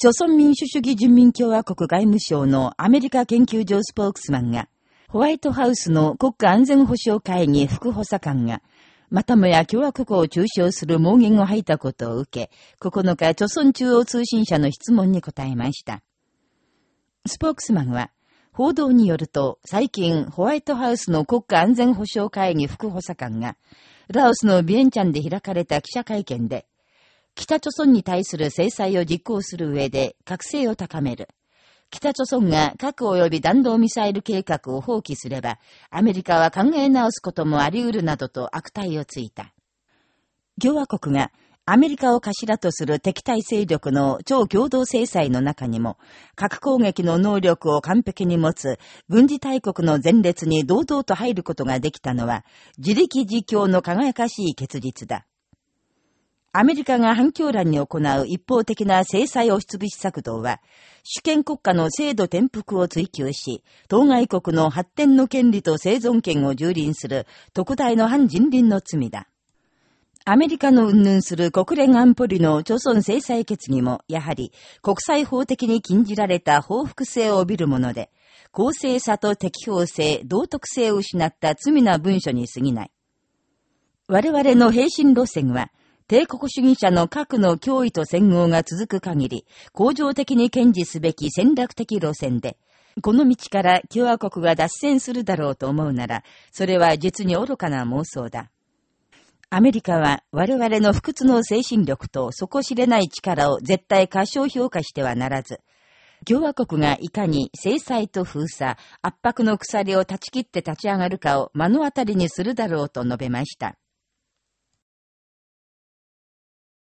朝鮮民主主義人民共和国外務省のアメリカ研究所スポークスマンが、ホワイトハウスの国家安全保障会議副補佐官が、またもや共和国を中傷する盲言を吐いたことを受け、9日、朝鮮中央通信社の質問に答えました。スポークスマンは、報道によると、最近、ホワイトハウスの国家安全保障会議副補佐官が、ラオスのビエンチャンで開かれた記者会見で、北朝鮮に対する制裁を実行する上で、覚醒を高める。北朝鮮が核及び弾道ミサイル計画を放棄すれば、アメリカは考え直すこともあり得るなどと悪態をついた。共和国がアメリカを頭とする敵対勢力の超共同制裁の中にも、核攻撃の能力を完璧に持つ軍事大国の前列に堂々と入ることができたのは、自力自強の輝かしい結実だ。アメリカが反響欄に行う一方的な制裁押しつぶし策動は、主権国家の制度転覆を追求し、当該国の発展の権利と生存権を蹂躙する特大の反人倫の罪だ。アメリカの云々する国連安保理の朝鮮制裁決議も、やはり国際法的に禁じられた報復性を帯びるもので、公正さと適法性、道徳性を失った罪な文書に過ぎない。我々の平身路線は、帝国主義者の核の脅威と戦後が続く限り、恒常的に堅持すべき戦略的路線で、この道から共和国が脱線するだろうと思うなら、それは実に愚かな妄想だ。アメリカは我々の不屈の精神力と底知れない力を絶対過小評価してはならず、共和国がいかに制裁と封鎖、圧迫の鎖を断ち切って立ち上がるかを目の当たりにするだろうと述べました。